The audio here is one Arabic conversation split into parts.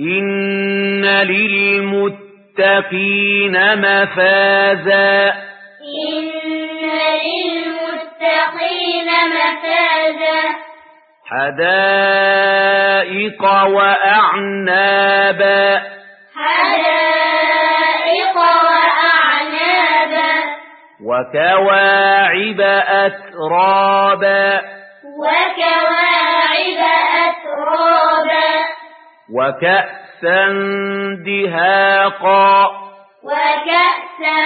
إن للمتقين مفازا إن للمتقين مفازا حدائق وأعنابا حدائق وأعنابا وكواعب أترابا وكواعب وكأسا دهاقا وكأسا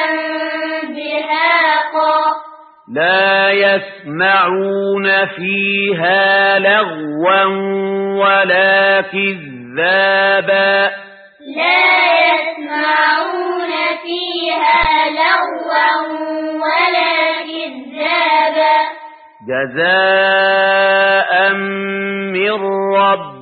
دهاقا لا يسمعون فيها لغوا ولا كذابا لا يسمعون فيها لغوا ولا كذابا جزاء من رب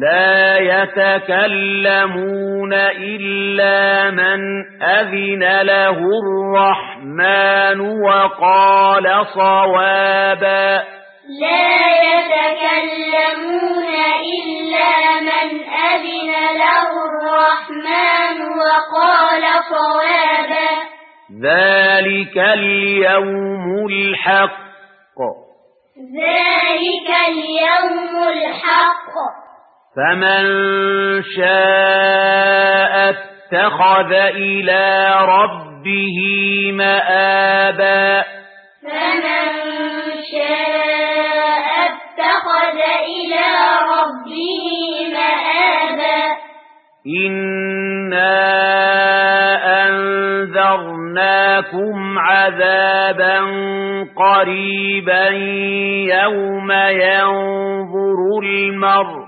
لا يتكلمون إلا من أذن له الرحمن وقال صوابا. لا يتكلمون إلا من أذن له الرحمن وقال صوابا. ذلك اليوم الحق. ذلك اليوم الحق. فمن شاء اتخذ إلى ربه مآبا فمن شاء اتخذ إلى ربه مآبا إنا أنذرناكم عذابا قريبا يوم ينظر المرء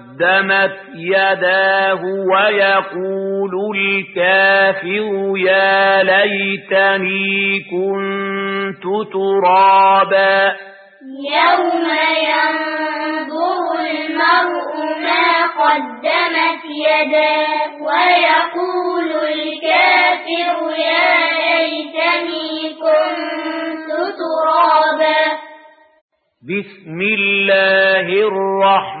قدمت يداه ويقول الكافر يا ليتني كنت ترابا. يوم ينظر المرء ما قدمت يداه ويقول الكافر يا ليتني كنت ترابا. بسم الله الرحمن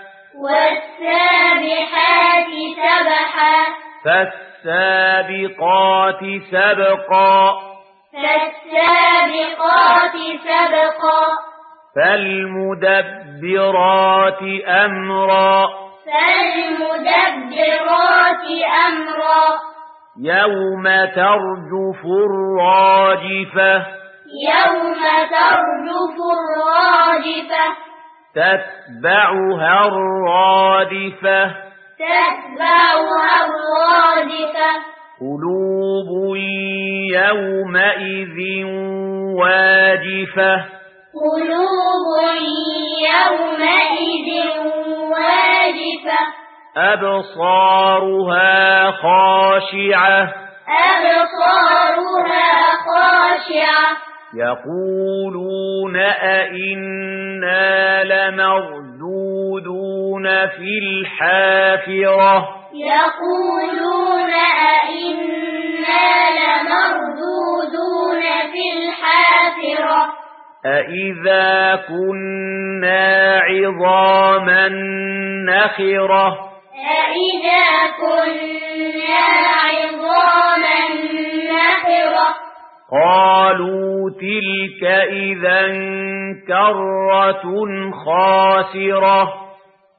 والسابحات سبحا. فالسابقات سبقا. فالسابقات سبقا. فالمدبرات أمرا. فالمدبرات أمرا. يوم ترجف الراجفة. يوم ترجف الراجفة. تتبعها الرادفة. تتبعها الرادفة. قلوب يومئذ واجفة. قلوب يومئذ واجفة. أبصارها خاشعة. أبصارها خاشعة. يقولون أئنا لمردودون في الحافرة يقولون أئنا لمردودون في الحافرة أئذا كنا عظاما نخرة أئذا كنا عظاما نخرة تلك إذا كرة خاسرة.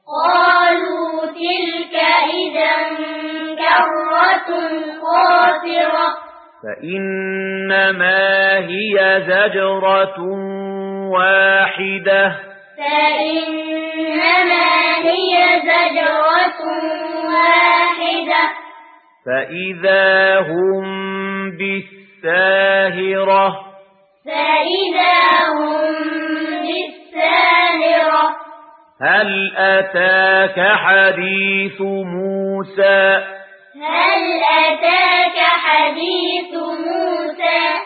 قالوا تلك إذا كرة خاسرة. فإنما هي زجرة واحدة. فإنما هي زجرة واحدة. فإذا هم بالساهرة. هل أتاك حديث موسى؟ هل أتاك حديث موسى؟